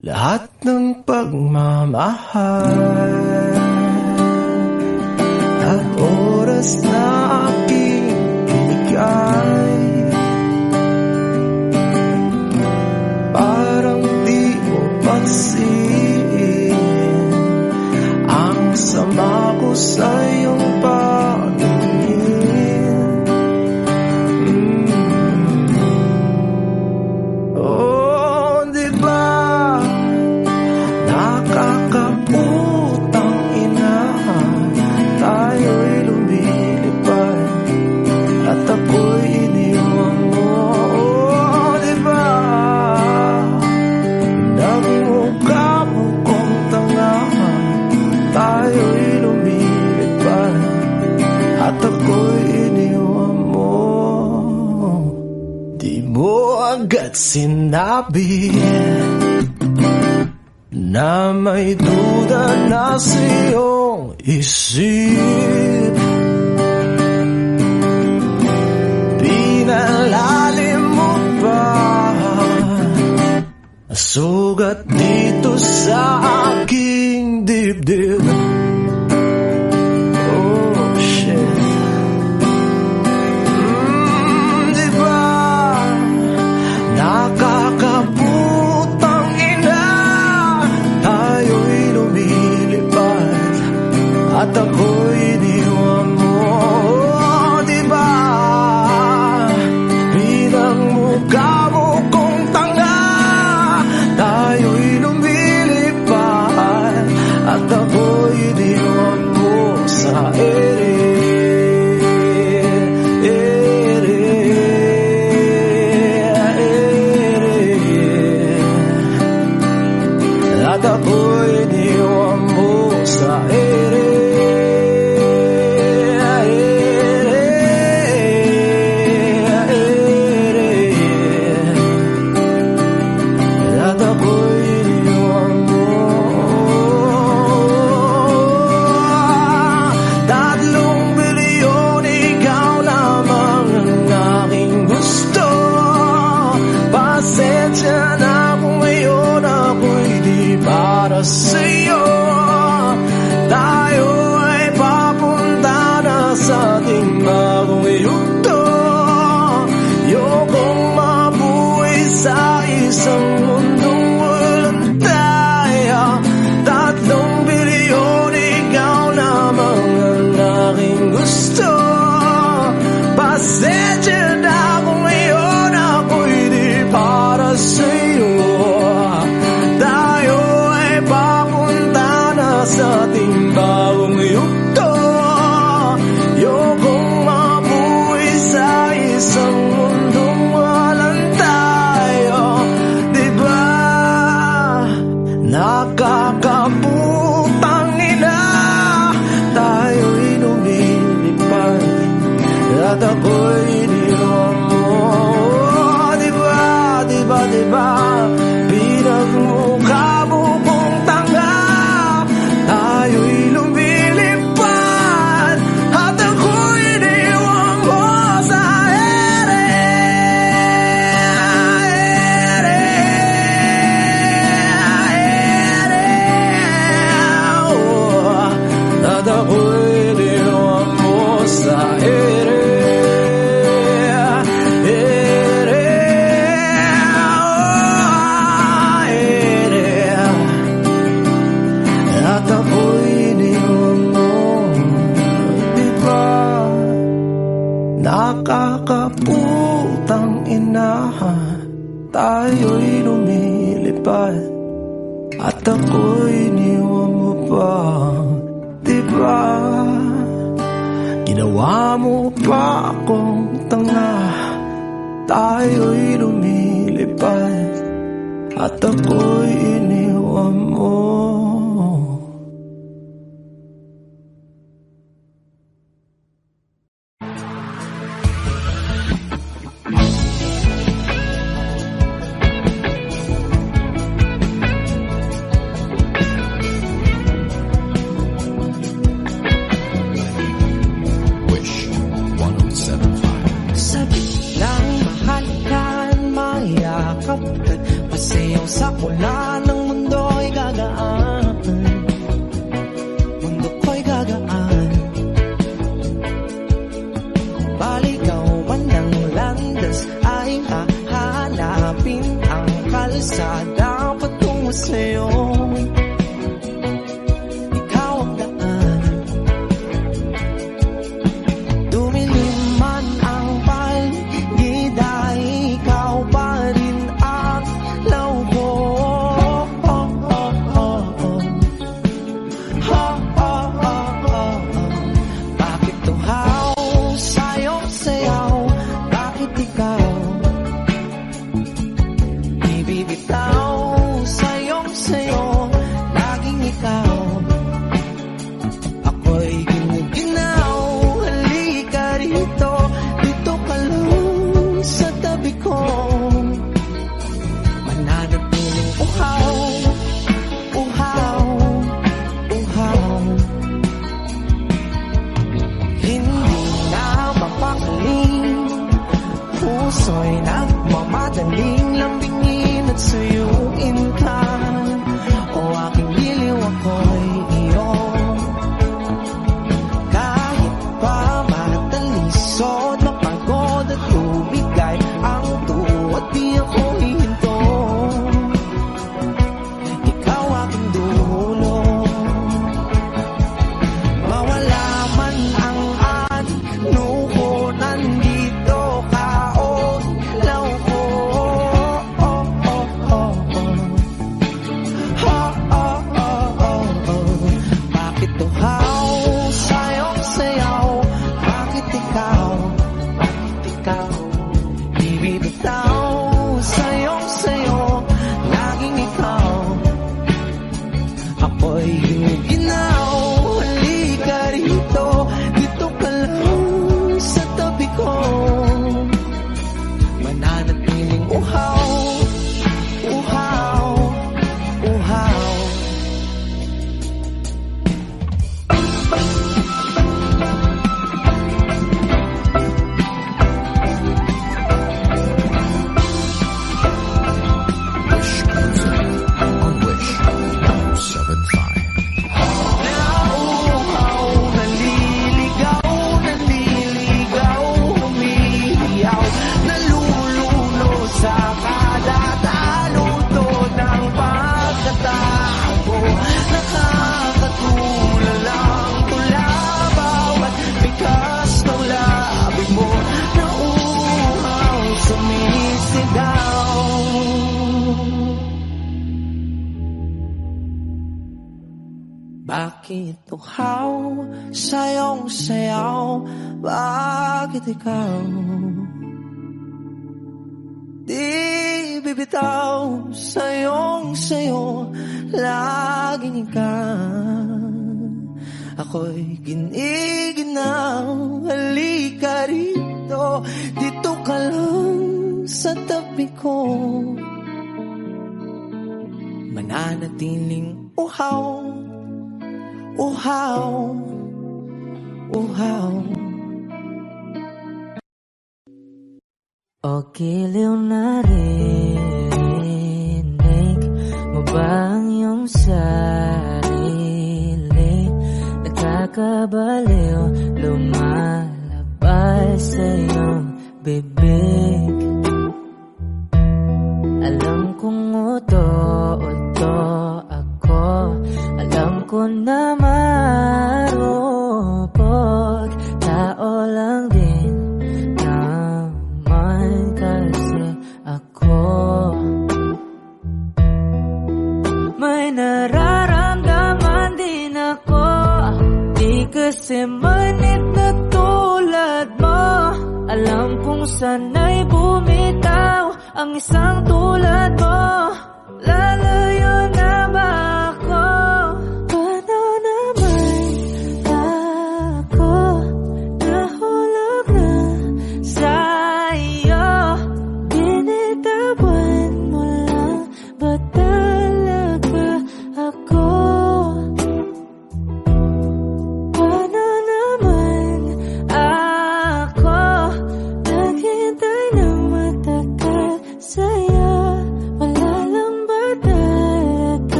Lahat ng pagmamahal. At oras na aking binigay Parang di mo pansin Ang sama ko sa iyong pagkakas sinabi na may duda na sa iyong isip Pinalalim mo pa. Sugat dito sa aking dibdib. say when I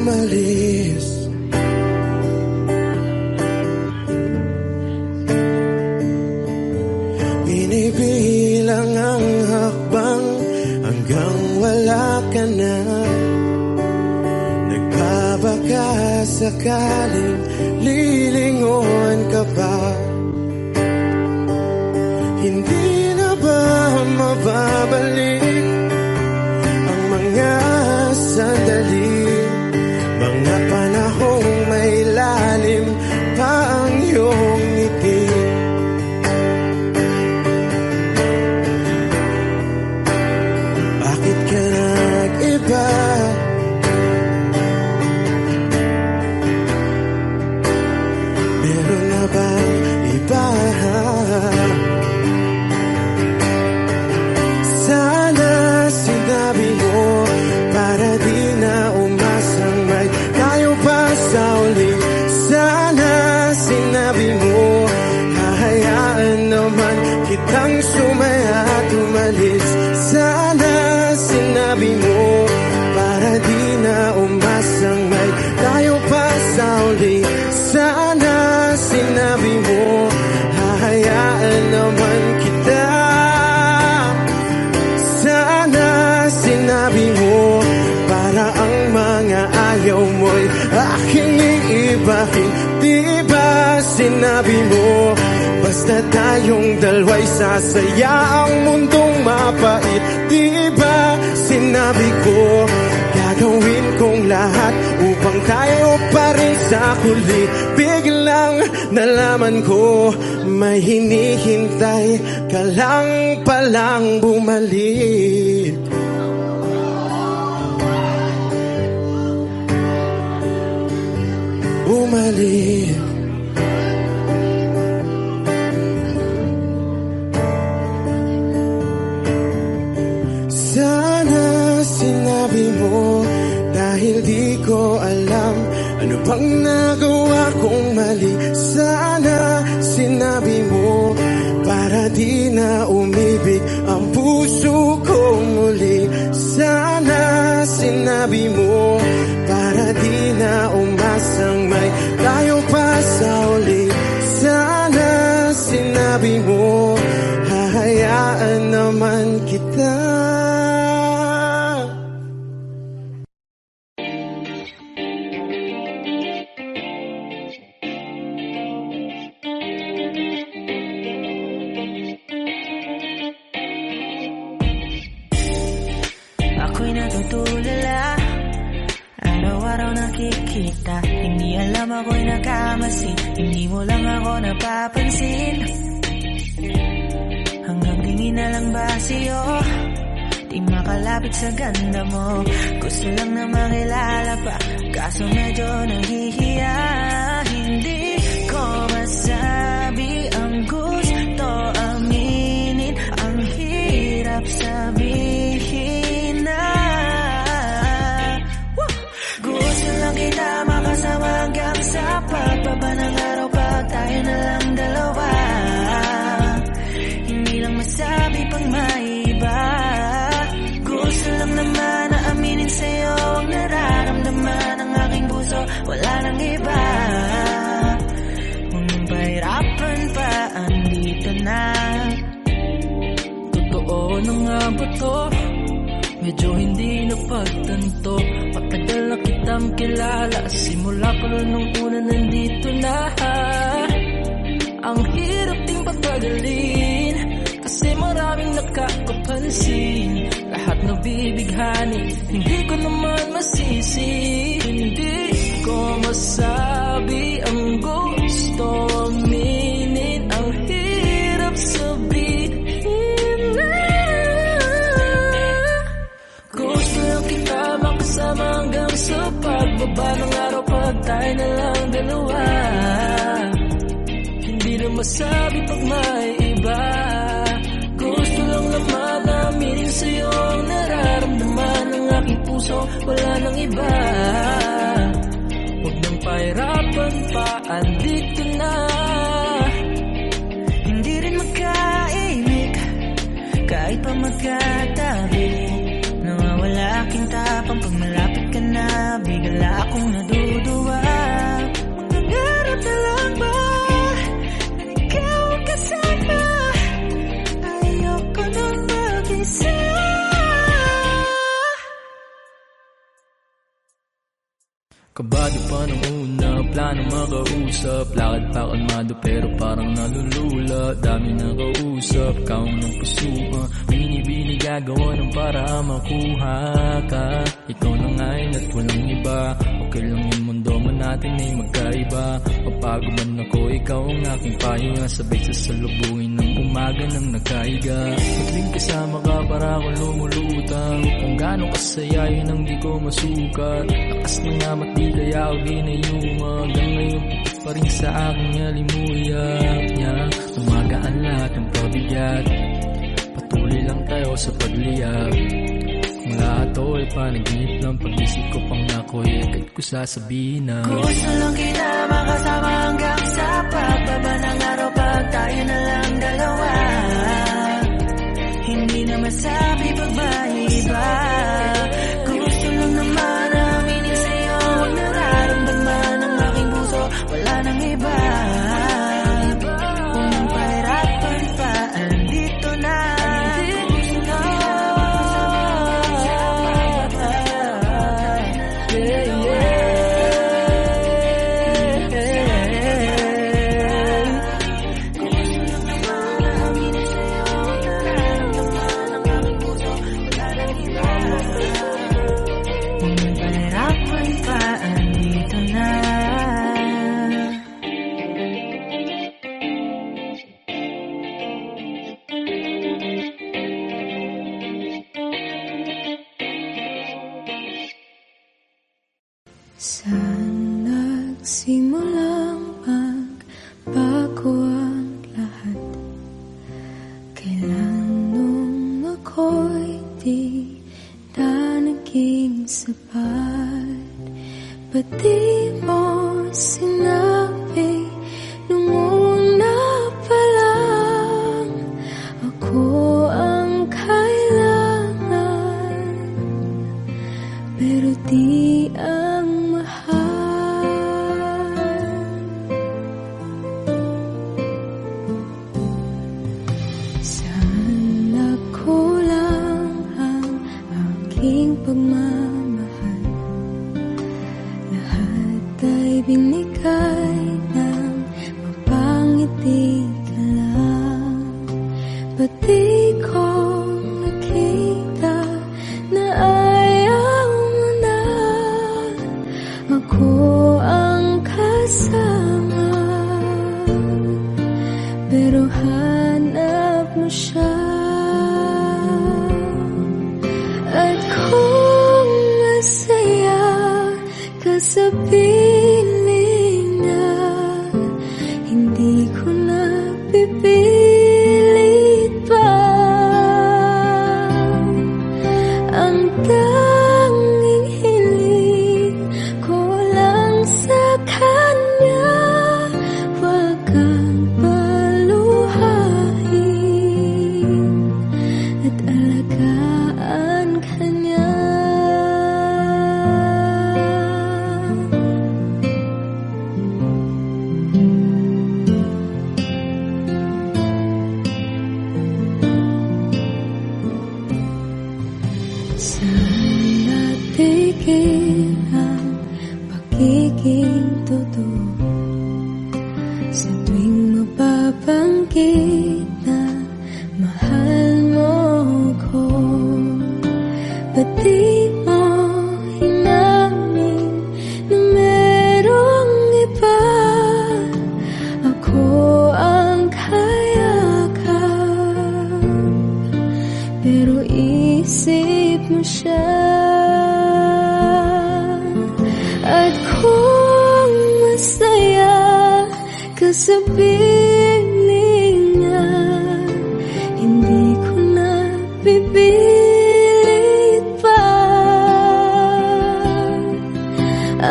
umalis. Binibilang ang hakbang hanggang wala ka na. Nagbabaka sakaling lilingon ka pa. Dalawa'y sasaya ang mundong mapait Di ba? Sinabi ko Gagawin kong lahat upang tayo pa rin sa huli. Biglang nalaman ko May hinihintay ka lang palang bumalik. Bumalik Bang nagawa kong mali magkatabi. Nawawala aking tapang Pag malapit ka na Bigla akong naduduwa. Mangangarap na lang ba? Na ikaw ang kasama. Ayoko nang mag-isa. Kabado pa nung una, plano makausap. Lakad pa kalmado pero parang nalulula. Dami na kausap, kaunang pusuan Binibini gagawa ng para makuha ka. Ikaw na ngayon at walang iba. Okay lang yung mundo man natin ay magkaiba. Papagod man ako, ikaw ang aking pahinga Sabay sa salubungin ng umaga nang nagkaiga Madaling kasama ka para akong lumulutang Kung gaano kasaya yun ang di ko masukat Lakas na nga mat di kaya ako ginayuma. Hanggang ngayon pa rin sa aking alimuyak niya Umagaan lahat ng pabigat Patuloy lang tayo sa pagliyab Kung lahat to ay panaginip ng pag-isip ko pang ako'y agad ko sasabihin na Gusto lang kita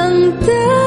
Pwedeng sa'yo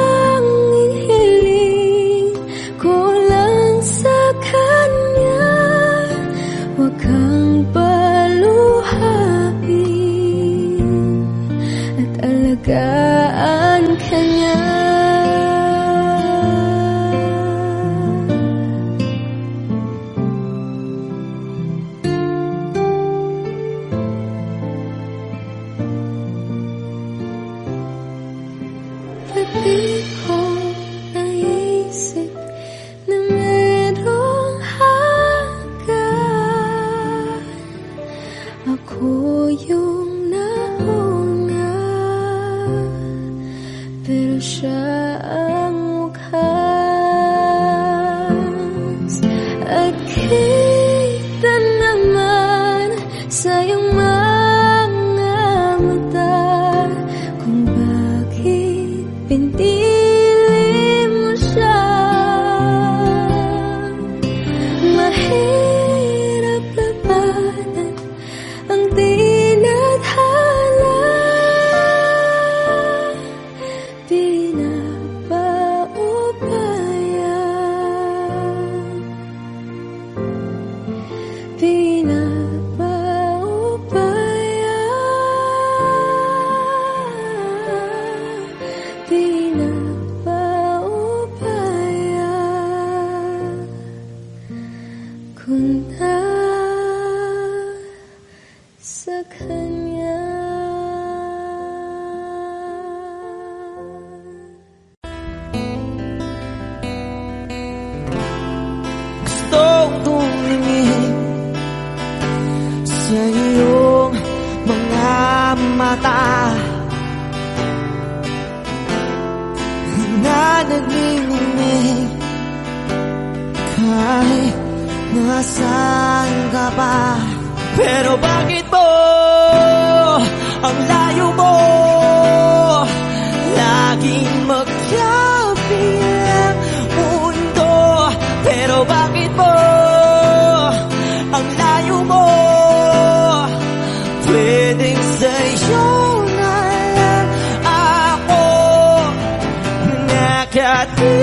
that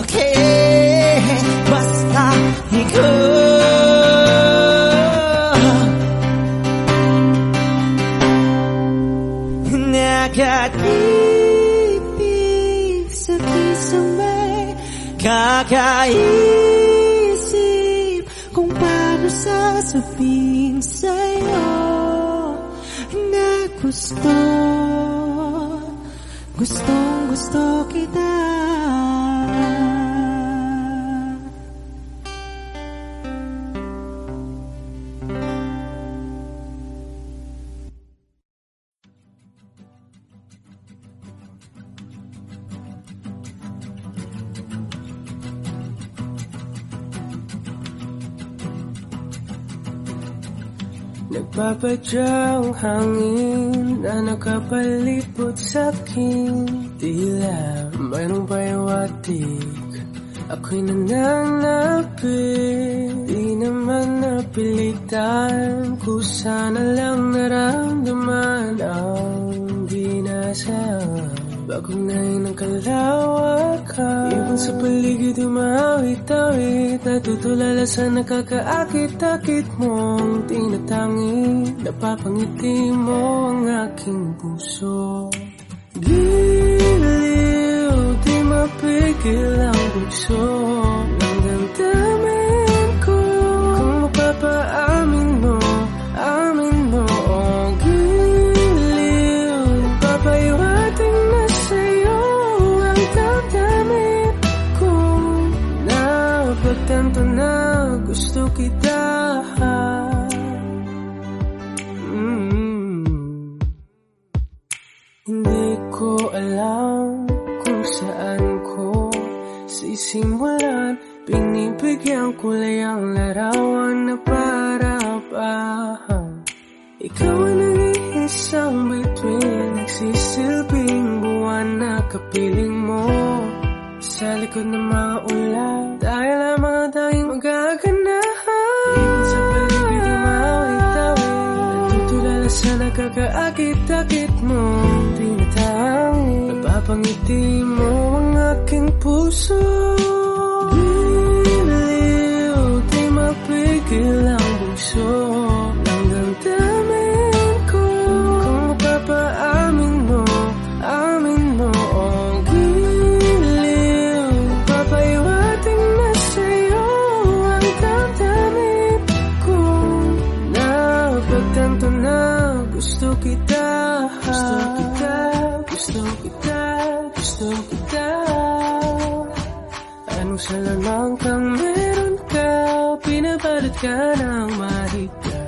ng sakit Basta ikaw Nakatipig sa kisame Kakaisip kung paano sasabihin sa'yo. Na gusto Gustong gusto kita Nagpapadyang hangin na nakapalipot sa akin. Tila mayroong payawatik Ako'y nananapit. Di naman napilitan Kusa na lang naramdaman Ang binasa Bagong nain ng kalawakan Ibon sa paligid umawit-awit Natutulala sa nakakaakit-akit mong tinatangi Napapangiti mo ang aking puso. Giliw, di mapigil ang bugso Ng damdamin ko Kung mapapaamin mo, kita Mm. Hindi ko alam kung saan ko sisimulan. Binibigyan kulay ang larawan na para ba Ikaw ang nag-iisang bituin Nagsisilbing buwan na kapiling mo Sa likod ng mga ulan Dahil ang mga tanging magaganahan Ibig sa paligid umawit-awit Natutulala sa nakakaakit-akit mo. Tinatangi Napapangiti mo ang aking puso. Giliw Di mapigil ang bugso Ng damdamin Malamang kang meron ka Pinapalit ka ng mahigla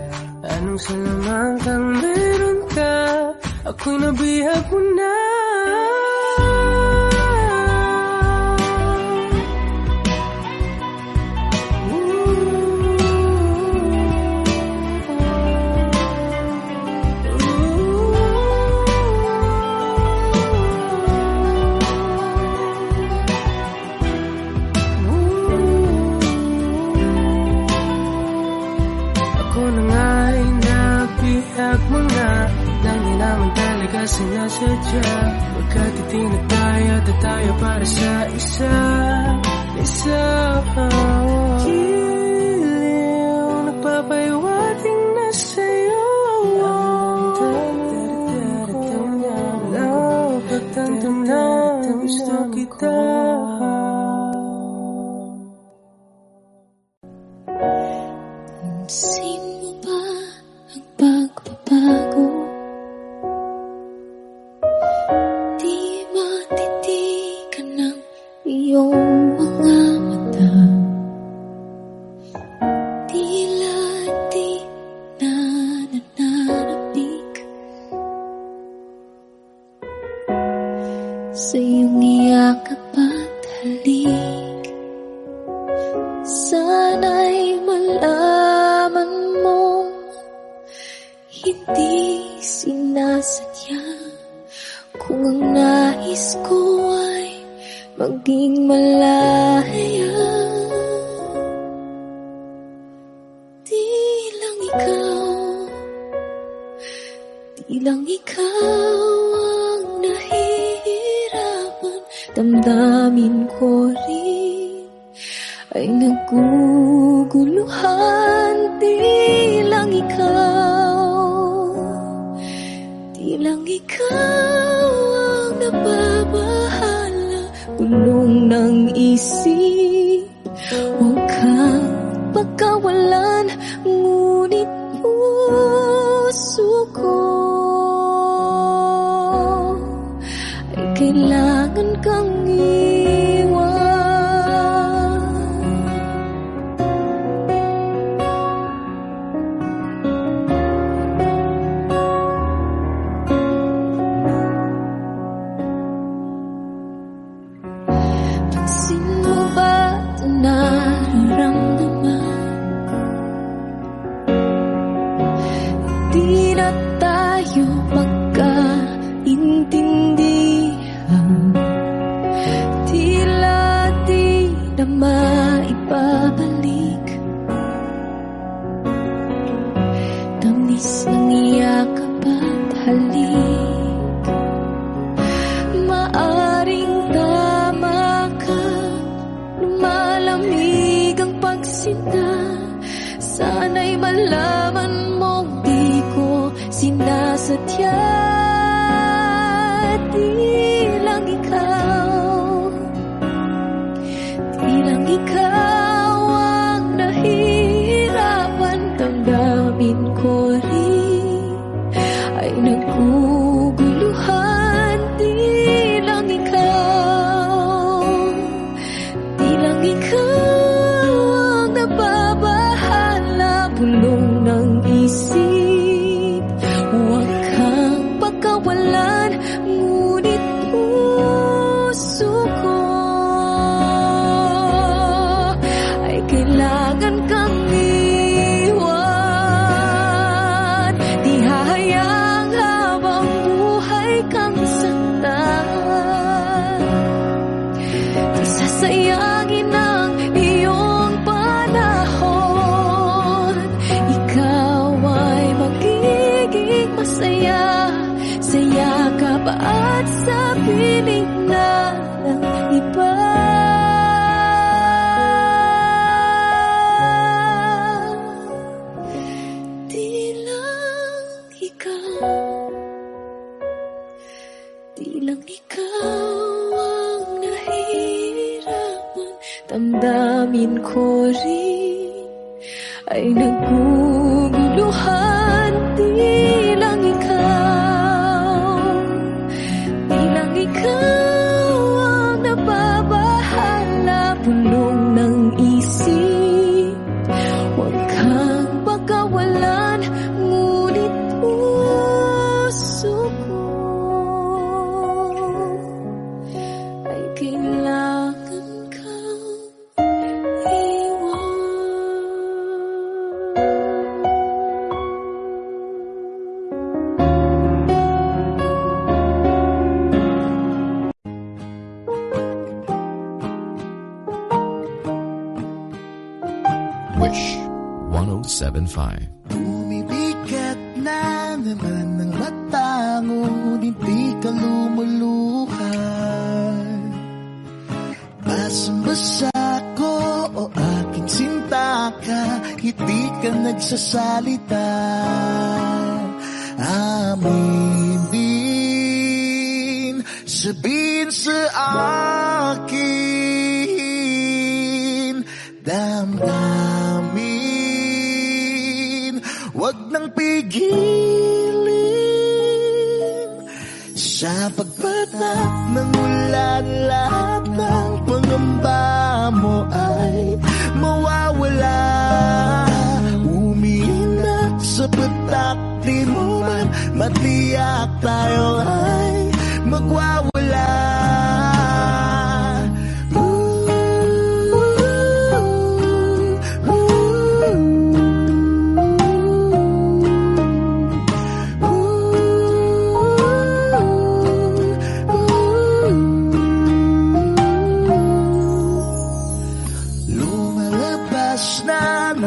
Anong salamang kang meron ka? Ako'y nabihag mo na sinasadya Pagkat itinagdaya at tayo para sa isa Isa pa oh. Giliw Nagpapaywating na sa'yo Tanto na gusto kita. ikaw Di lang ikaw ang nahihirapan. Damdamin ko rin ay naguguluhan. Di lang ikaw Di lang ikaw ang nababahala. Gulong ng isip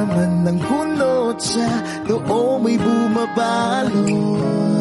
naman ng kunot sa Noo may bumabalon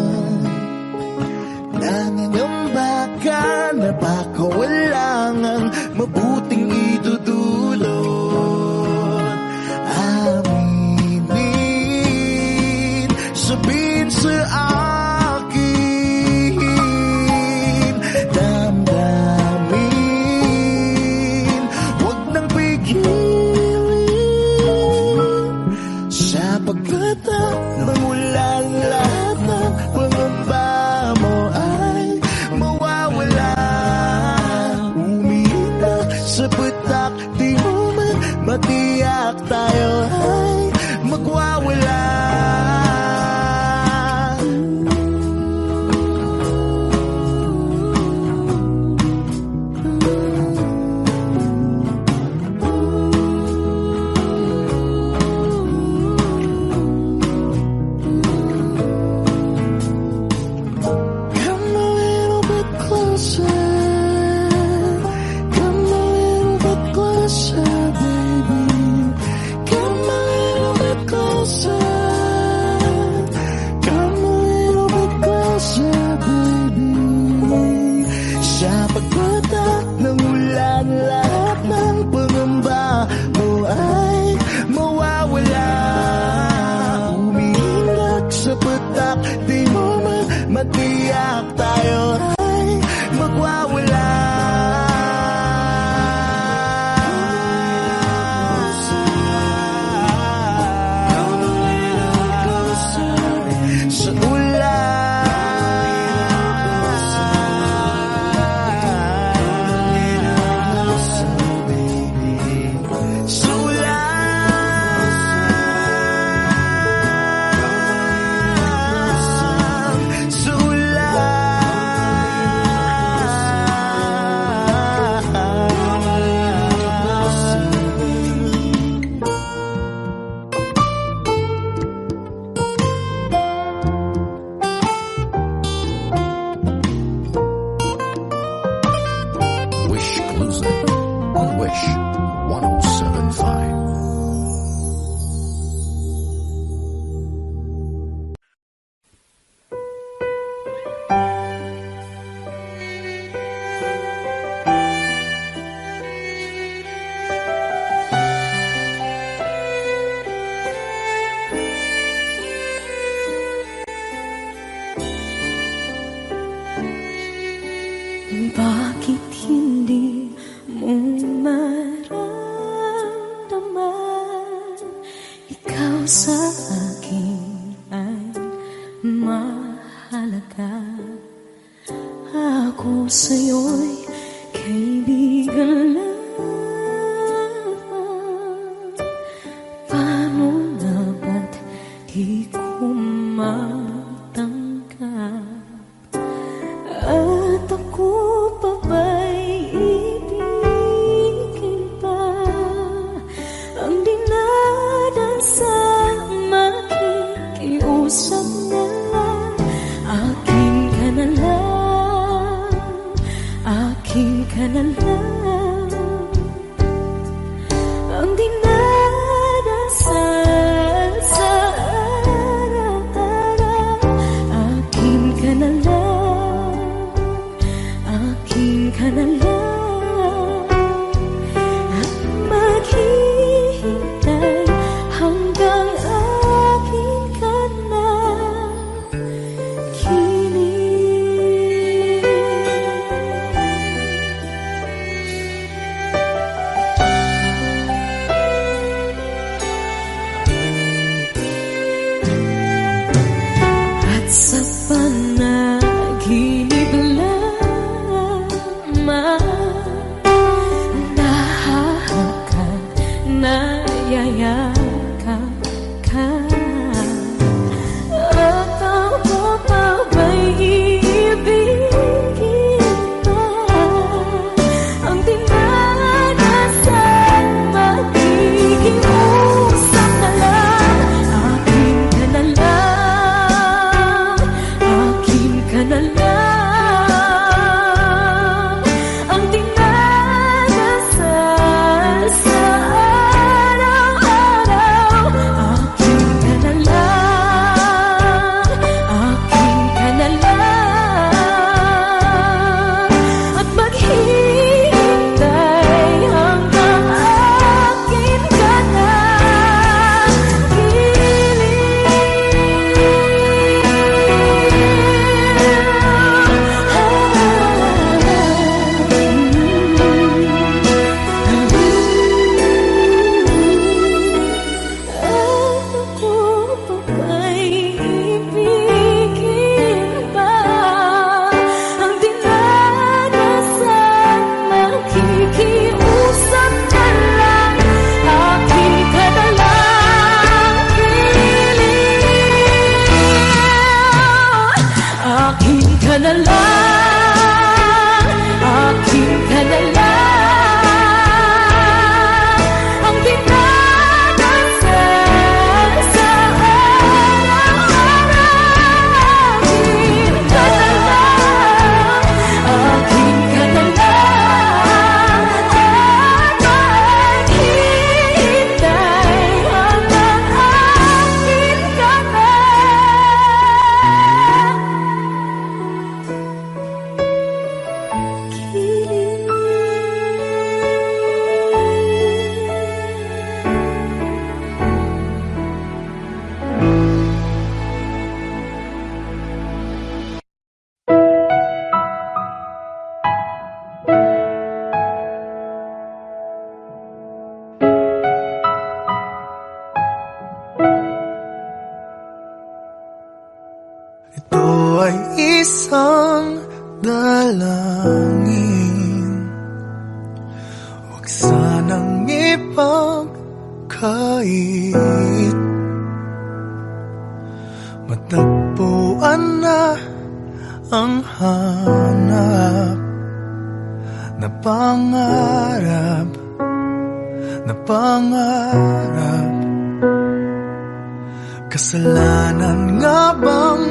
Kasalanan nga bang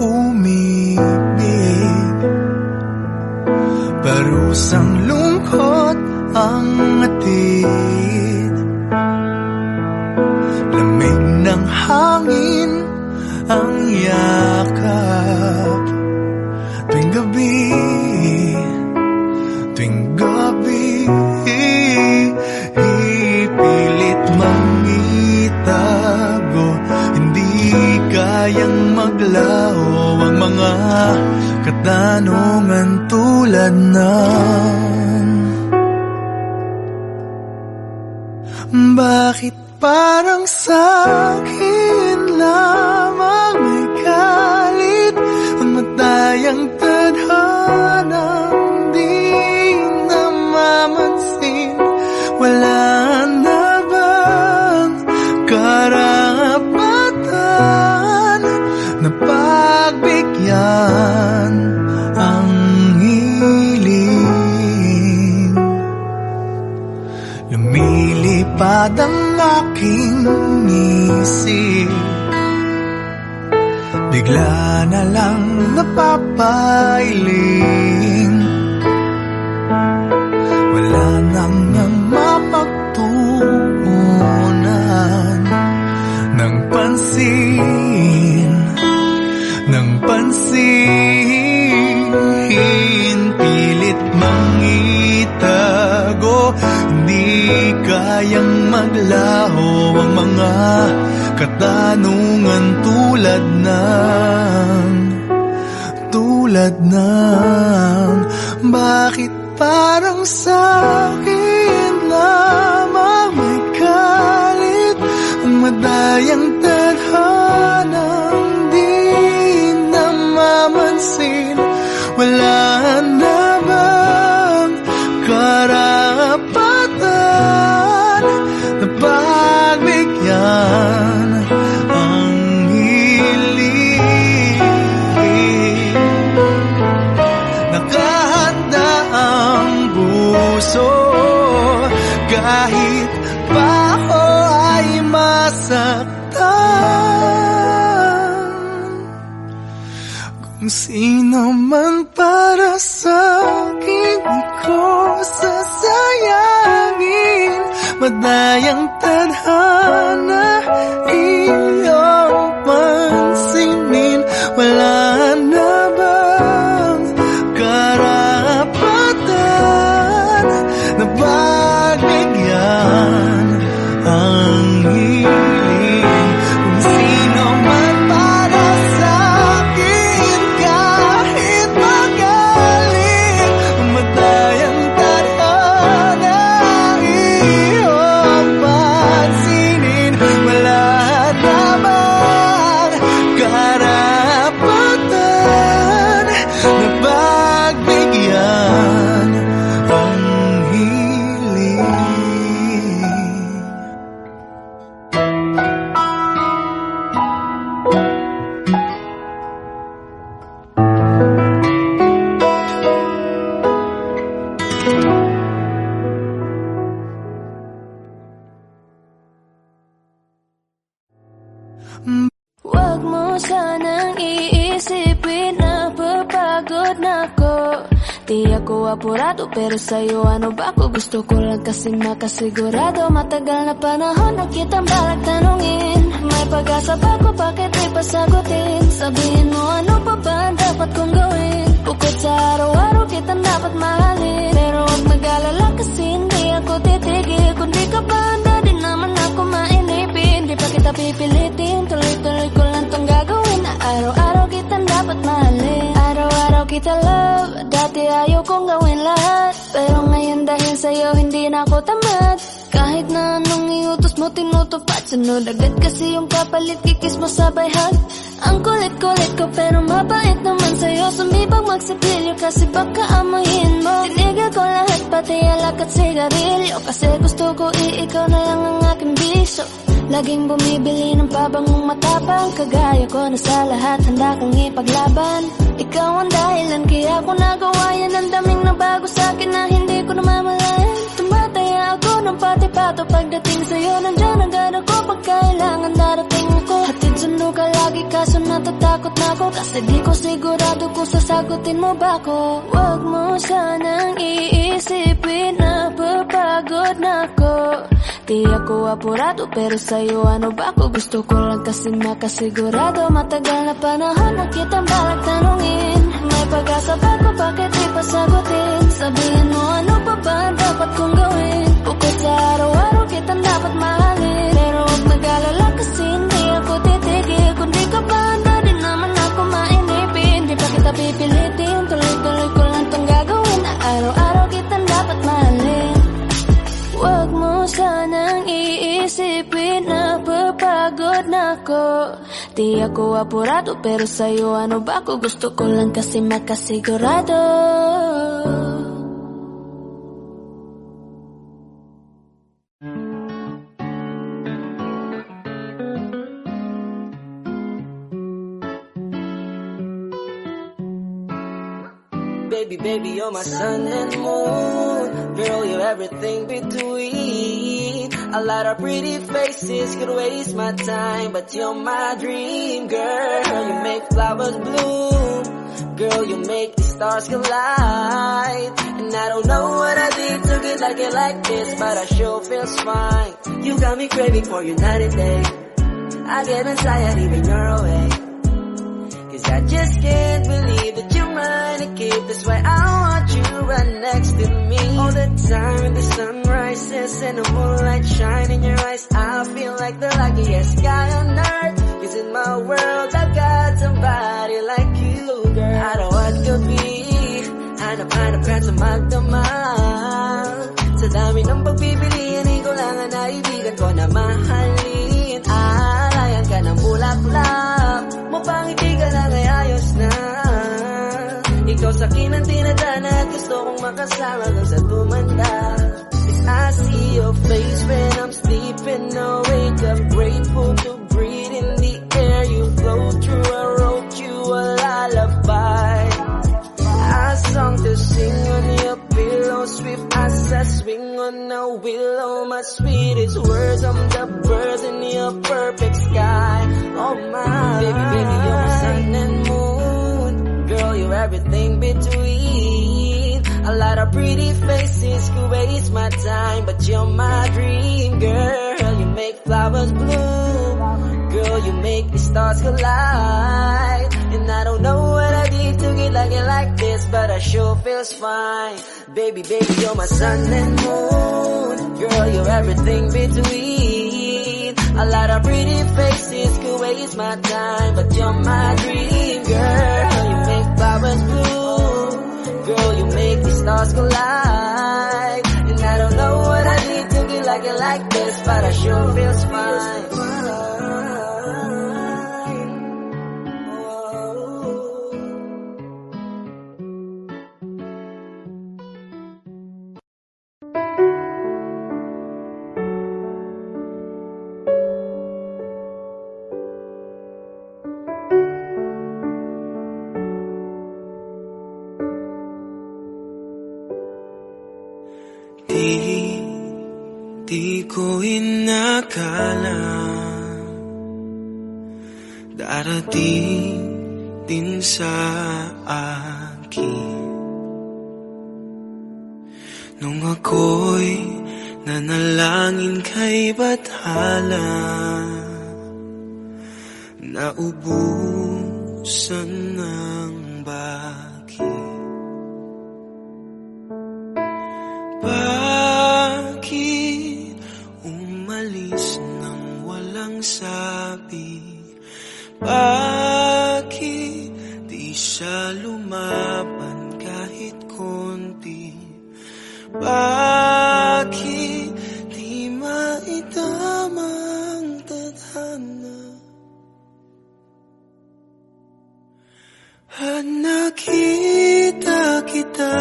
umibig? Parusang lungkot ang atid Lamig ng hangin ang yan ng Bakit parang sa akin lang? Lumipad ang aking isip. Bigla na lang napapailing. Wala nang mapagtuunan. Ng pansin Ng pansin Pilit mangitago Hindi kayang maglaho ang mga katanungan tulad ng tulad ng bakit parang sa akin lamang may galit ang madayang kahit pa ako ay masaktan. Kung sino man para sa akin ko sasayangin. Madayang tadhana iyong pansinin. Wala apurado pero sa'yo ano ba ako Gusto ko lang kasi makasigurado? Matagal na panahon na kitang balak tanungin. May pag-asa ba ko bakit di pa sagutin? Sabihin mo ano pa ba ang dapat kong gawin? Bukod sa araw-araw kitang dapat mahalin. Pero huwag mag-alala kasi hindi ako titigil. Kung di ka ba handa di naman ako mainipin. Di pa kita pipilitin. Tuloy-tuloy ko lang tong gagawin. Araw-araw kitang dapat mahalin Kita love. Dati ayaw kong gawin lahat Pero ngayon dahil sa'yo hindi na ako tamad. Kahit na anong iutos mo tinutupad Sunod agad kasi yung kapalit Kikis mo sabay hug. Ang kulit-kulit ko pero mabait naman sa'yo. Sumibang magsipilyo kasi baka amuhin mo. Tinigil ko lahat pati alak at sigarilyo. Kasi gusto ko iikaw na lang ang aking bisyo Laging bumibili ng pabangong matapang Kagaya ko na sa lahat handa kang ipaglaban. Ikaw ang dahilan kaya ko nagawa yan. Ang daming nabago sa akin na hindi ko namamalayan. Tumataya ako ng pati-pato Pagdating sa'yo nandyan natatakot na ako Kasi di ko sigurado kung sasagutin mo ba ako. Huwag mo sanang iisipin na papagod na ako. Di ako apurado pero sa'yo ano ba ako? Gusto ko lang kasi makasigurado. Matagal na panahon na kitang balak tanungin. May pag-asa ba ko bakit di pa sagutin? Sabihin mo ano pa ba ang dapat kong gawin? Bukod sa araw-araw kitang dapat mahalin. Pero huwag mag-alala kasi pipilitin Tuloy-tuloy ko lang tong gagawin. Araw-araw kitang dapat mahalin. Huwag mo sanang iisipin na papagod na ako. Di ako apurado pero sa'yo ano ba ako? Gusto ko lang kasi makasigurado Baby, you're my sun and moon. Girl, you're everything between. A lot of pretty faces could waste my time, but you're my dream, girl. You make flowers bloom. Girl, you make the stars collide. And I don't know what I did to get like it like this, but I sure feels fine. You got me craving for you night and day. I get anxiety when you're away. Cause I just can't believe that you're mine again. That's why I want you right next to me. All the time when the sun rises and the moonlight shine in your eyes, I feel like the luckiest guy on earth. Cause in my world, I've got somebody like you, girl. I don't want to be. Hanap-hanap ka sa magdamag Sa dami ng pagpipilian, ikaw lang ang naibigan ko na mahalin Alayan ka ng bulaklak Ikaw sa akin ang tinadana At gusto kong makasama kang sa tumanda I see your face when I'm sleeping awake I'm grateful to breathe in the air You flow through, I wrote you a lullaby a song to sing on your pillow, swift as a swing on a willow. My sweetest words, I'm the birds in your perfect sky. Oh my, baby, baby, you're everything between. A lot of pretty faces could waste my time, but you're my dream, girl. You make flowers bloom. Girl, you make the stars collide. And I don't know what I did to get like it like this, but I sure feels fine. Baby, baby, you're my sun and moon. Girl, you're everything between. A lot of pretty faces could waste my time, but you're my dream, girl. Flowers bloom. Girl, you make the stars collide. And I don't know what I did to get like it like this, but I sure feels fine. Darating din sa akin. Nung ako'y nanalangin kay Bathala Naubusan ng bakit Bakit di siya lumaban kahit konti? Bakit di maitamang tadhana? At nakita kita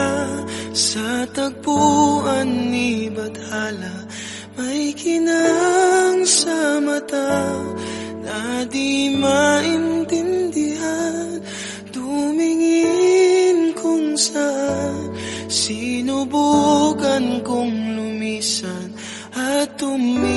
sa tagpuan ni Bathala May kinang sa mata na di maintindihan Tumingin kung saan sinubukan kong lumisan At tumigil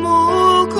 sumuko At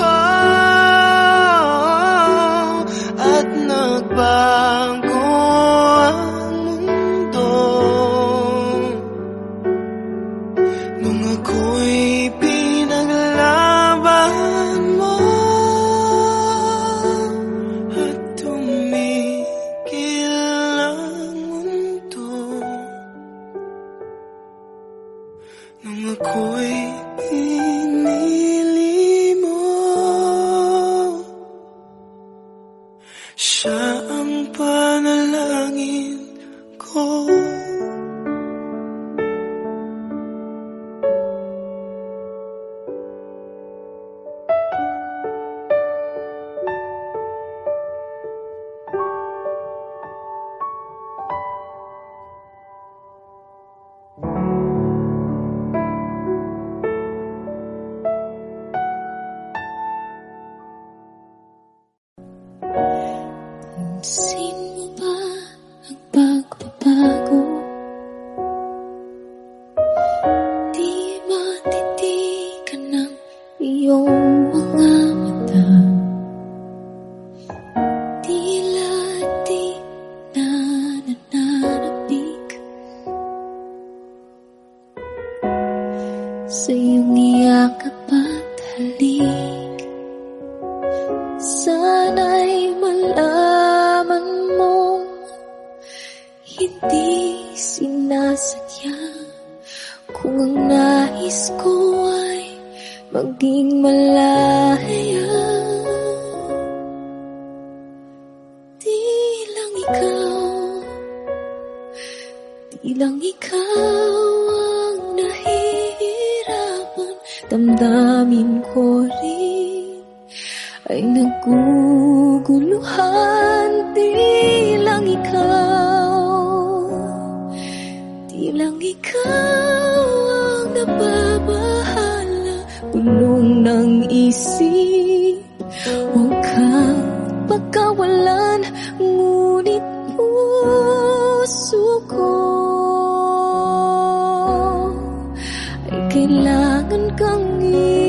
kailangan kang iwan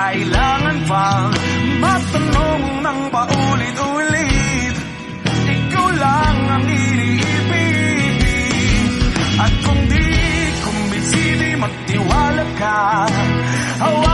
kailangan pang matanong ng paulit-ulit Ikaw lang ang iniibig. At kung di kumbinsi di magtiwala ka Hawa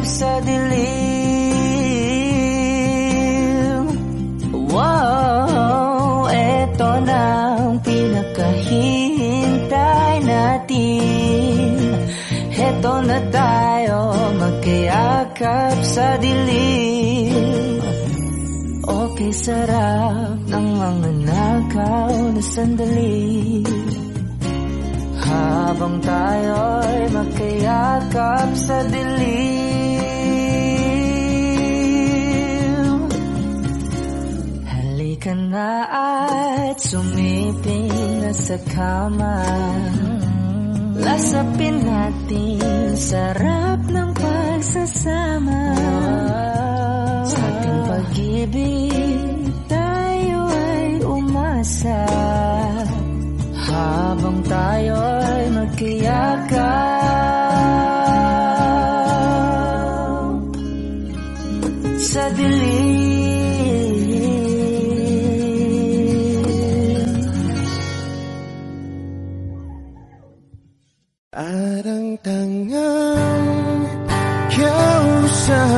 magkayakap sa dilim Wow, eto na ang pinakahihintay natin. Eto na tayo magkayakap sa dilim. Okay, sarap ng mga nakaw na sandali. Habang tayo'y magkayakap sa dilim na at sumiping na sa kama. Lasapin natin sarap ng pagsasama. Sa ating pag-ibig tayo ay umasa. Habang tayo'y magkiyakap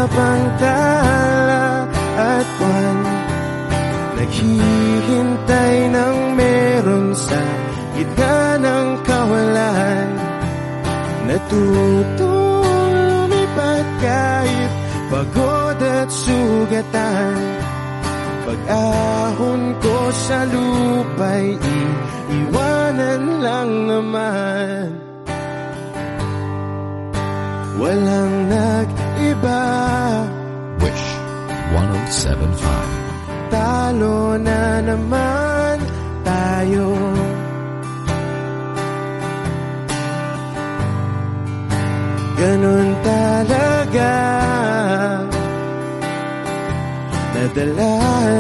kausap ang tala at buwan Naghihintay ng meron sa gitna ng kawalan. Natutong lumipat kahit pagod at sugatan. Pag-ahon ko sa lupa'y iiwanan lang naman. Walang nag-iba Wish 1075. Talo na naman tayo. Ganon talaga. Nadala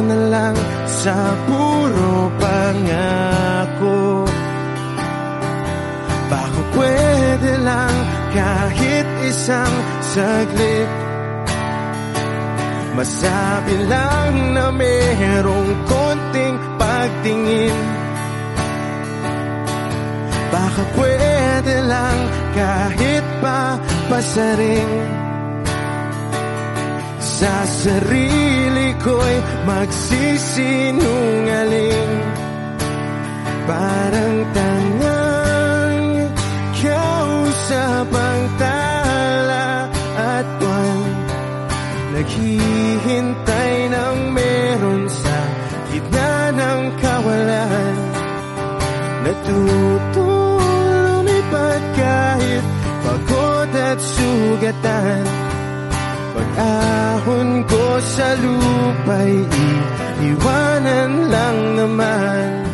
na lang sa puro pangako. Baka pwede lang kahit isang saglit Masabi lang na merong konting pagtingin. Baka pwede lang kahit pa pasaring. Sa sarili ko'y magsisinungaling. Parang tangang kausap ang tala at buwan Naghihintay ng meron sa gitna ng kawalan. Natutulumipat kahit pagod at sugatan. Pag-ahon ko sa lupa'y iiwanan lang naman.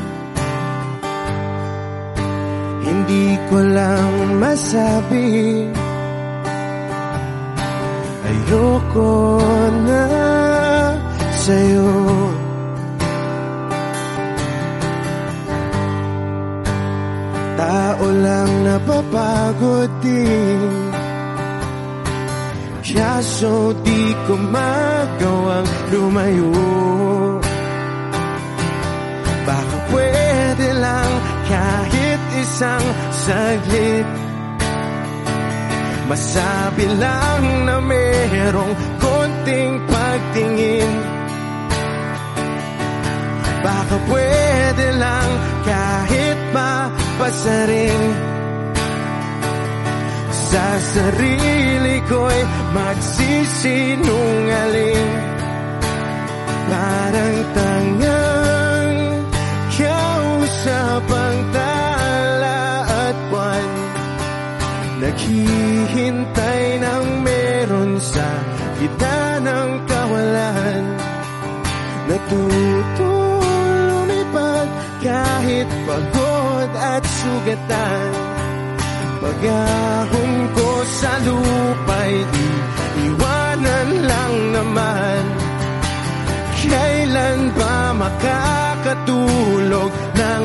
Hindi ko lang masabi Ayoko na sa'yo. Tao lang napapagod din. Siya so di ko magawang lumayo. Baka pwede lang kahit isang saglit. Masabi lang na merong konting pagtingin. Baka pwede lang kahit mapasaring Sa sarili ko'y magsisinungaling. Parang tangang kausap ang tala at buwan. Naghihintay ng meron sa gitna pagod at sugatan. Pag-ahon ko sa lupa'y iiwanan lang naman. Kailan ba makakatulog ng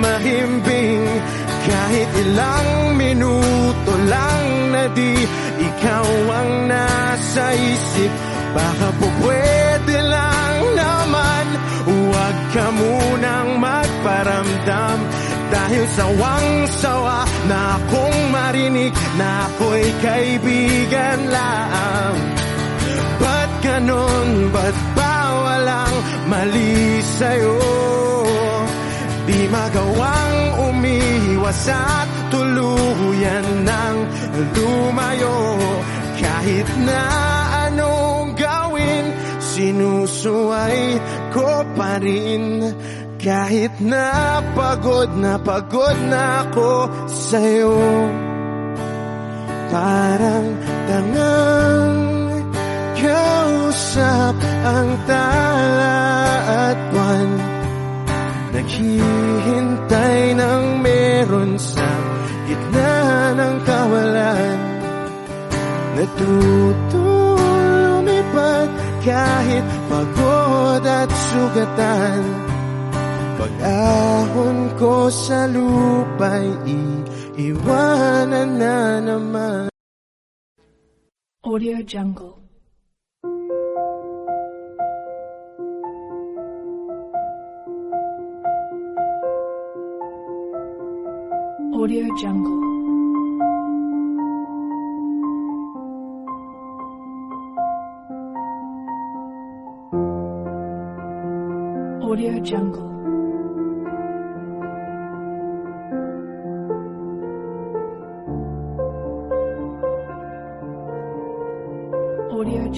mahimbing? Kahit ilang minuto lang na di ikaw ang nasa isip Baka po pwede lang naman. Huwag ka munang magparamdam Dahil sawang-sawa na akong marinig Na ako'y kaibigan lang Ba't ganon? Ba't ba walang mali sa'yo? Di magawang umiwas at tuluyan ng lumayo Kahit na anong gawin, sinusuway ko pa rin Kahit na pagod na pagod na ako sa'yo Parang tangang kausap ang tala at buwan. Naghihintay ng meron sa gitna ng kawalan. Natuto lumipad kahit pagod at sugatan Pag-ahon ko sa lupa'y iiwanan na naman Audio Jungle. Audio Jungle. Audio Jungle.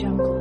全国。